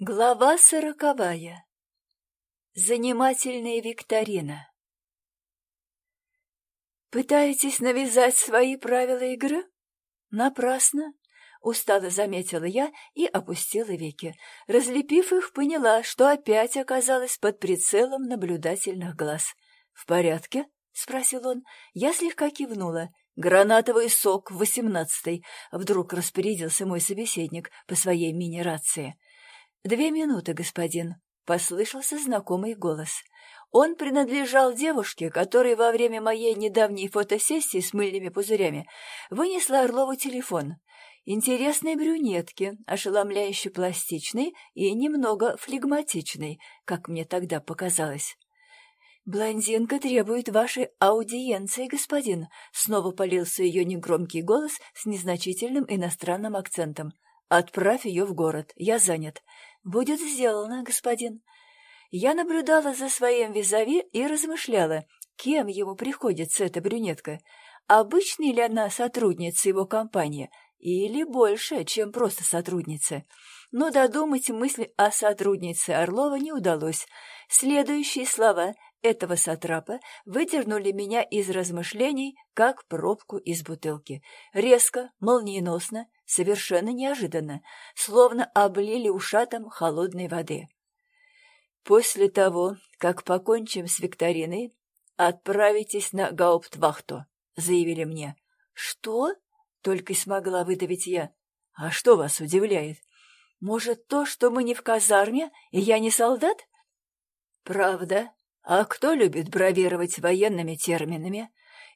Глава сороковая. Занимательная викторина. «Пытаетесь навязать свои правила игры? Напрасно!» — устало заметила я и опустила веки. Разлепив их, поняла, что опять оказалась под прицелом наблюдательных глаз. «В порядке?» — спросил он. Я слегка кивнула. «Гранатовый сок, восемнадцатый», — вдруг распорядился мой собеседник по своей мини-рации. «Две минуты, господин», — послышался знакомый голос. Он принадлежал девушке, которая во время моей недавней фотосессии с мыльными пузырями вынесла Орлову телефон. Интересной брюнетки, ошеломляюще пластичной и немного флегматичной, как мне тогда показалось. «Блондинка требует вашей аудиенции, господин», — снова полился ее негромкий голос с незначительным иностранным акцентом. «Отправь ее в город, я занят». «Будет сделано, господин». Я наблюдала за своим визави и размышляла, кем ему приходится эта брюнетка. Обычная ли она сотрудница его компании, или больше, чем просто сотрудница. Но додумать мысль о сотруднице Орлова не удалось. Следующие слова этого сатрапа выдернули меня из размышлений, как пробку из бутылки. Резко, молниеносно, совершенно неожиданно, словно облили ушатом холодной воды. «После того, как покончим с викториной, отправитесь на гауптвахту», — заявили мне. «Что?» — только и смогла выдавить я. «А что вас удивляет? Может, то, что мы не в казарме, и я не солдат?» «Правда. А кто любит бравировать военными терминами?»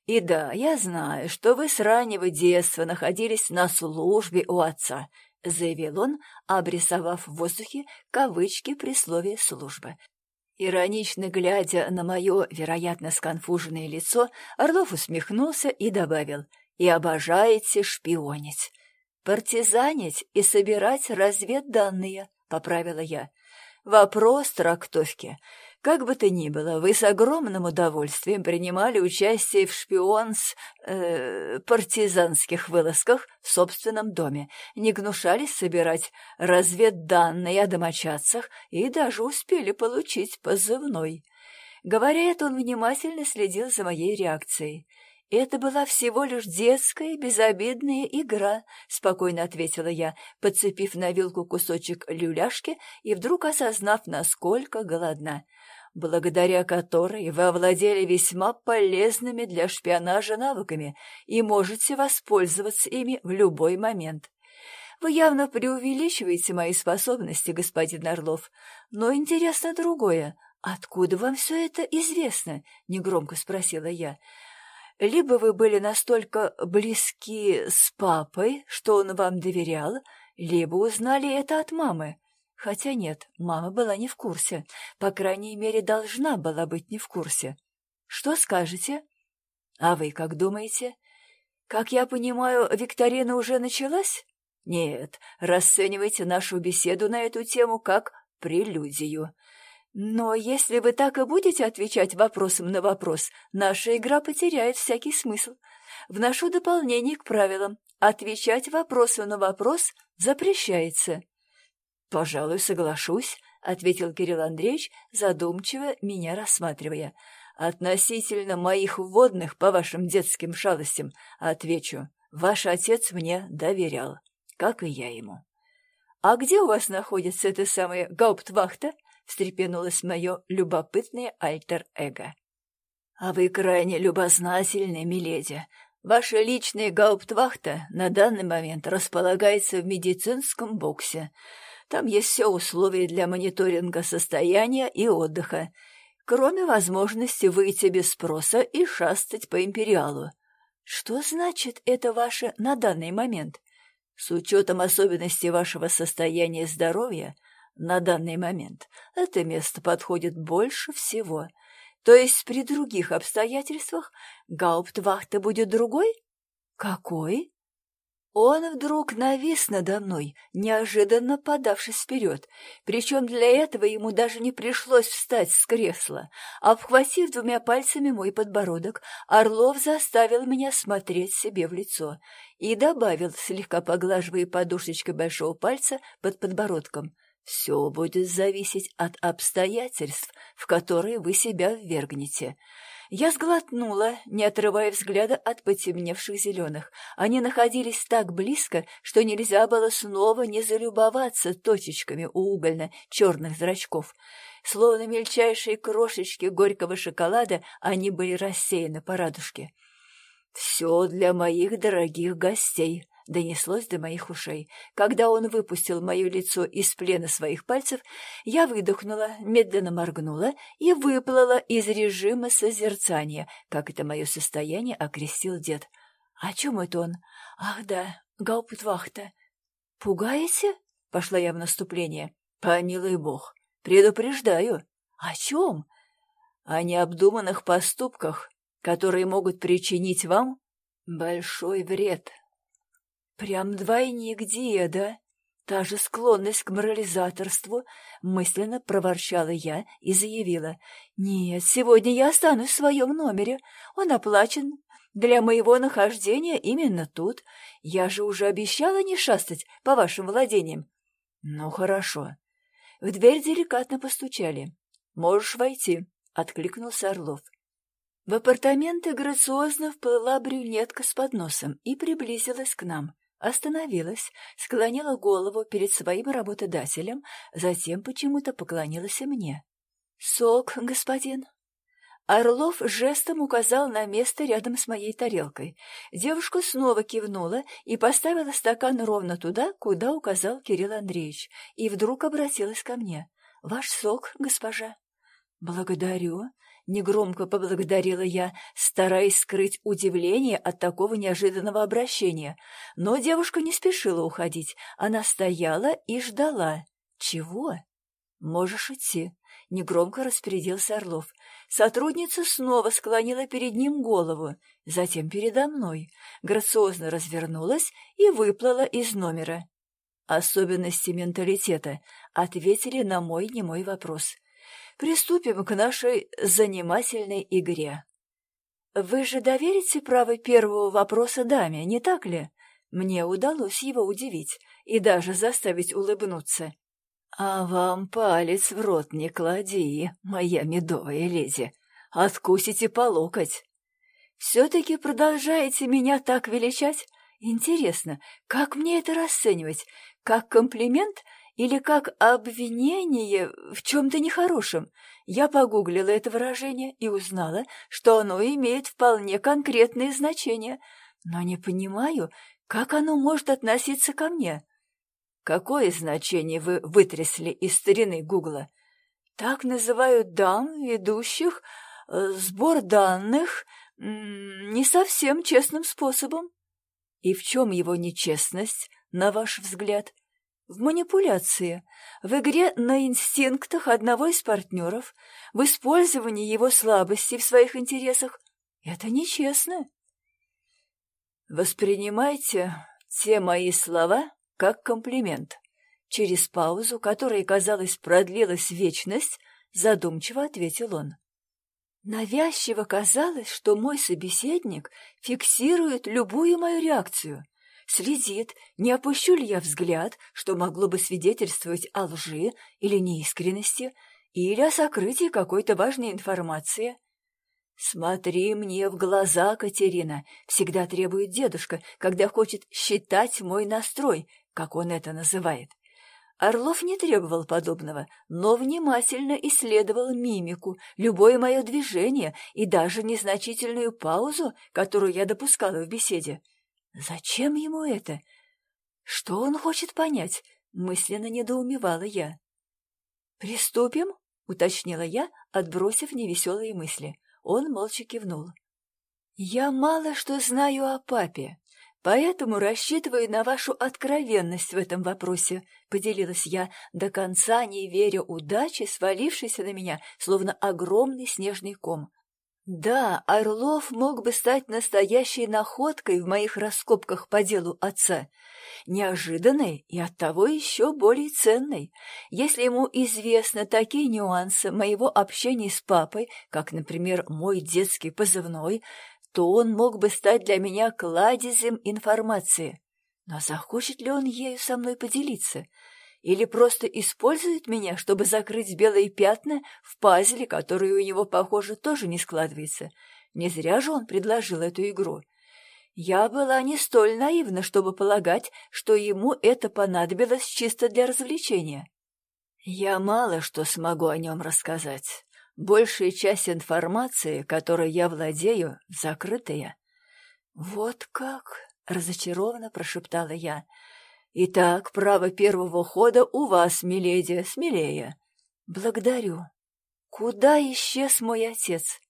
И да, я знаю, что вы с раннего детства находились на службе у отца, — заявил он, обрисовав в воздухе кавычки при слове «служба». Иронично глядя на мое, вероятно, сконфуженное лицо, Орлов усмехнулся и добавил «И обожаете шпионить». «Партизанить и собирать разведданные», — поправила я. «Вопрос трактовки. Как бы то ни было, вы с огромным удовольствием принимали участие в шпионс... Э, партизанских вылазках в собственном доме, не гнушались собирать разведданные о домочадцах и даже успели получить позывной. Говоря это, он внимательно следил за моей реакцией. «Это была всего лишь детская, безобидная игра», — спокойно ответила я, подцепив на вилку кусочек люляшки и вдруг осознав, насколько голодна благодаря которой вы овладели весьма полезными для шпионажа навыками и можете воспользоваться ими в любой момент. Вы явно преувеличиваете мои способности, господин Орлов, но интересно другое. Откуда вам все это известно? — негромко спросила я. Либо вы были настолько близки с папой, что он вам доверял, либо узнали это от мамы. Хотя нет, мама была не в курсе. По крайней мере, должна была быть не в курсе. Что скажете? А вы как думаете? Как я понимаю, викторина уже началась? Нет, расценивайте нашу беседу на эту тему как прелюдию. Но если вы так и будете отвечать вопросом на вопрос, наша игра потеряет всякий смысл. Вношу дополнение к правилам. Отвечать вопросом на вопрос запрещается. «Пожалуй, соглашусь», — ответил Кирилл Андреевич, задумчиво меня рассматривая. «Относительно моих вводных по вашим детским шалостям отвечу. Ваш отец мне доверял, как и я ему». «А где у вас находится эта самая гауптвахта?» — встрепенулось мое любопытное альтер-эго. «А вы крайне любознательны, миледи. Ваша личная гауптвахта на данный момент располагается в медицинском боксе. Там есть все условия для мониторинга состояния и отдыха, кроме возможности выйти без спроса и шастать по империалу. Что значит это ваше на данный момент? С учетом особенностей вашего состояния здоровья, на данный момент это место подходит больше всего. То есть при других обстоятельствах гауптвахта будет другой? Какой? Он вдруг навис надо мной, неожиданно подавшись вперед, причем для этого ему даже не пришлось встать с кресла. Обхватив двумя пальцами мой подбородок, Орлов заставил меня смотреть себе в лицо и добавил, слегка поглаживая подушечкой большого пальца под подбородком, Все будет зависеть от обстоятельств, в которые вы себя ввергнете. Я сглотнула, не отрывая взгляда от потемневших зеленых. Они находились так близко, что нельзя было снова не залюбоваться точечками у угольно-черных зрачков. Словно мельчайшие крошечки горького шоколада, они были рассеяны по радужке. «Все для моих дорогих гостей», — донеслось до моих ушей. Когда он выпустил мое лицо из плена своих пальцев, я выдохнула, медленно моргнула и выплыла из режима созерцания, как это мое состояние окрестил дед. «О чем это он? Ах да, гауптвахта. Пугаете?» — пошла я в наступление. «Помилуй бог, предупреждаю. О чем?» «О необдуманных поступках, которые могут причинить вам большой вред». Прям двойник деда. Та же склонность к морализаторству, мысленно проворчала я и заявила. Нет, сегодня я останусь в своем номере. Он оплачен для моего нахождения именно тут. Я же уже обещала не шастать по вашим владениям. Ну, хорошо. В дверь деликатно постучали. Можешь войти, — откликнулся Орлов. В апартаменты грациозно вплыла брюнетка с подносом и приблизилась к нам. Остановилась, склонила голову перед своим работодателем, затем почему-то поклонилась и мне. «Сок, господин!» Орлов жестом указал на место рядом с моей тарелкой. Девушка снова кивнула и поставила стакан ровно туда, куда указал Кирилл Андреевич, и вдруг обратилась ко мне. «Ваш сок, госпожа». «Благодарю», Негромко поблагодарила я, стараясь скрыть удивление от такого неожиданного обращения. Но девушка не спешила уходить. Она стояла и ждала. Чего? Можешь идти. Негромко распорядился Орлов. Сотрудница снова склонила перед ним голову, затем передо мной, грациозно развернулась и выплыла из номера. Особенности менталитета ответили на мой немой вопрос приступим к нашей занимательной игре. Вы же доверите право первого вопроса даме, не так ли? Мне удалось его удивить и даже заставить улыбнуться. А вам палец в рот не клади, моя медовая леди. Откусите по локоть. Все-таки продолжаете меня так величать? Интересно, как мне это расценивать? Как комплимент или как обвинение в чем-то нехорошем. Я погуглила это выражение и узнала, что оно имеет вполне конкретное значение, но не понимаю, как оно может относиться ко мне. Какое значение вы вытрясли из старины Гугла? Так называют дам, ведущих э, сбор данных не совсем честным способом. И в чем его нечестность, на ваш взгляд? В манипуляции, в игре на инстинктах одного из партнеров, в использовании его слабости в своих интересах. Это нечестно. Воспринимайте те мои слова как комплимент. Через паузу, которая, казалось, продлилась вечность, задумчиво ответил он. Навязчиво казалось, что мой собеседник фиксирует любую мою реакцию следит, не опущу ли я взгляд, что могло бы свидетельствовать о лжи или неискренности, или о сокрытии какой-то важной информации. «Смотри мне в глаза, Катерина», — всегда требует дедушка, когда хочет считать мой настрой, как он это называет. Орлов не требовал подобного, но внимательно исследовал мимику, любое мое движение и даже незначительную паузу, которую я допускала в беседе. Зачем ему это? Что он хочет понять? Мысленно недоумевала я. «Приступим?» — уточнила я, отбросив невеселые мысли. Он молча кивнул. «Я мало что знаю о папе, поэтому рассчитываю на вашу откровенность в этом вопросе», — поделилась я, до конца не веря удаче, свалившейся на меня, словно огромный снежный ком. Да, Орлов мог бы стать настоящей находкой в моих раскопках по делу отца. Неожиданной и оттого еще более ценной. Если ему известны такие нюансы моего общения с папой, как, например, мой детский позывной, то он мог бы стать для меня кладезем информации. Но захочет ли он ею со мной поделиться? Или просто использует меня, чтобы закрыть белые пятна в пазле, который у него, похоже, тоже не складывается. Не зря же он предложил эту игру. Я была не столь наивна, чтобы полагать, что ему это понадобилось чисто для развлечения. Я мало что смогу о нем рассказать. Большая часть информации, которой я владею, закрытая. Вот как, разочарованно прошептала я. Итак, право первого хода у вас, миледи, смелее. Благодарю. Куда исчез мой отец?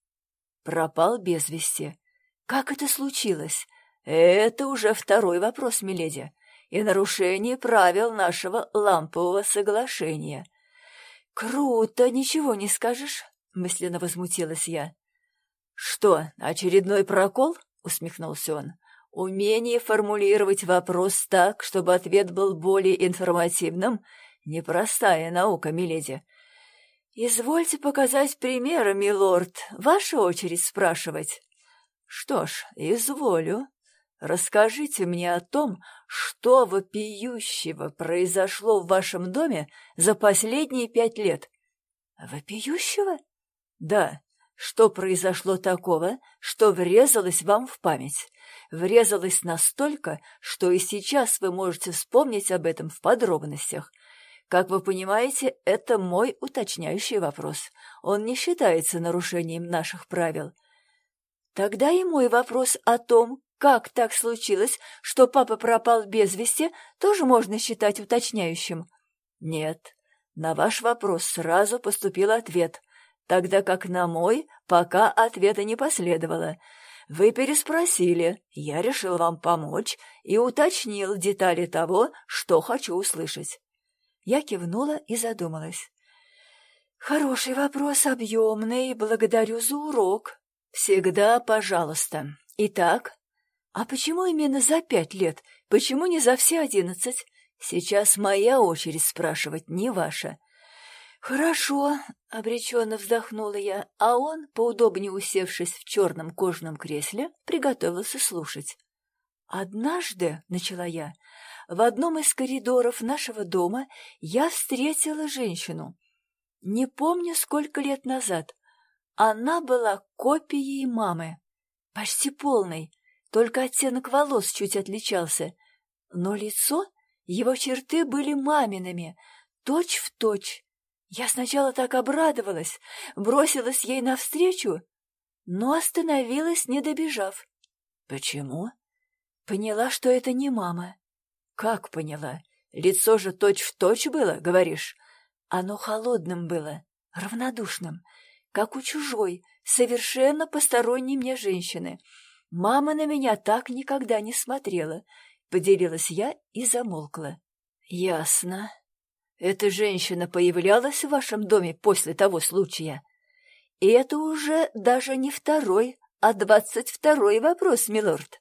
Пропал без вести. Как это случилось? Это уже второй вопрос, миледи, и нарушение правил нашего лампового соглашения. Круто, ничего не скажешь, мысленно возмутилась я. Что, очередной прокол? усмехнулся он. Умение формулировать вопрос так, чтобы ответ был более информативным — непростая наука, миледи. «Извольте показать примеры, милорд. Ваша очередь спрашивать». «Что ж, изволю. Расскажите мне о том, что вопиющего произошло в вашем доме за последние пять лет». «Вопиющего?» «Да. Что произошло такого, что врезалось вам в память?» врезалась настолько, что и сейчас вы можете вспомнить об этом в подробностях. Как вы понимаете, это мой уточняющий вопрос. Он не считается нарушением наших правил. Тогда и мой вопрос о том, как так случилось, что папа пропал без вести, тоже можно считать уточняющим. Нет, на ваш вопрос сразу поступил ответ, тогда как на мой пока ответа не последовало — вы переспросили, я решил вам помочь и уточнил детали того, что хочу услышать. Я кивнула и задумалась. Хороший вопрос, объемный, благодарю за урок. Всегда пожалуйста. Итак, а почему именно за пять лет? Почему не за все одиннадцать? Сейчас моя очередь спрашивать, не ваша. «Хорошо», — обреченно вздохнула я, а он, поудобнее усевшись в черном кожаном кресле, приготовился слушать. «Однажды», — начала я, — «в одном из коридоров нашего дома я встретила женщину. Не помню, сколько лет назад. Она была копией мамы, почти полной, только оттенок волос чуть отличался. Но лицо, его черты были мамиными, точь в точь, я сначала так обрадовалась, бросилась ей навстречу, но остановилась, не добежав. Почему? Поняла, что это не мама. Как поняла? Лицо же точь-в-точь точь было, говоришь? Оно холодным было, равнодушным, как у чужой, совершенно посторонней мне женщины. Мама на меня так никогда не смотрела, поделилась я и замолкла. Ясно. Эта женщина появлялась в вашем доме после того случая? И это уже даже не второй, а двадцать второй вопрос, милорд.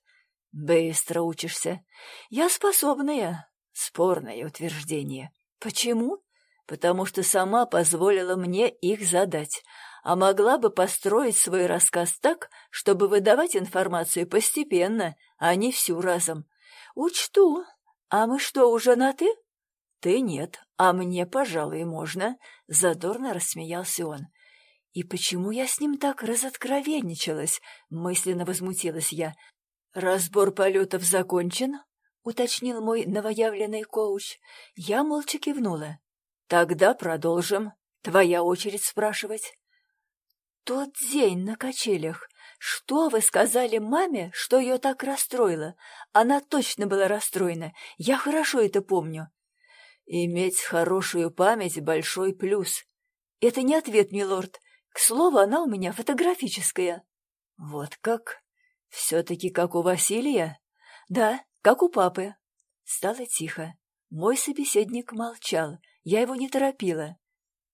Быстро учишься. Я способная. Спорное утверждение. Почему? Потому что сама позволила мне их задать, а могла бы построить свой рассказ так, чтобы выдавать информацию постепенно, а не всю разом. Учту. А мы что, уже на «ты»? «Ты нет, а мне, пожалуй, можно», — задорно рассмеялся он. «И почему я с ним так разоткровенничалась?» — мысленно возмутилась я. «Разбор полетов закончен?» — уточнил мой новоявленный коуч. Я молча кивнула. «Тогда продолжим. Твоя очередь спрашивать». «Тот день на качелях. Что вы сказали маме, что ее так расстроило? Она точно была расстроена. Я хорошо это помню». Иметь хорошую память — большой плюс. Это не ответ, милорд. К слову, она у меня фотографическая. Вот как? Все-таки как у Василия? Да, как у папы. Стало тихо. Мой собеседник молчал. Я его не торопила.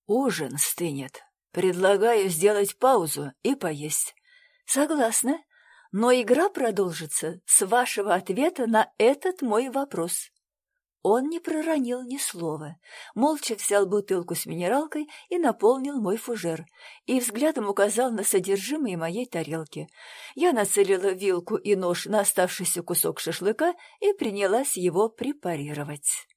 Ужин стынет. Предлагаю сделать паузу и поесть. Согласна. Но игра продолжится с вашего ответа на этот мой вопрос. Он не проронил ни слова, молча взял бутылку с минералкой и наполнил мой фужер, и взглядом указал на содержимое моей тарелки. Я нацелила вилку и нож на оставшийся кусок шашлыка и принялась его препарировать.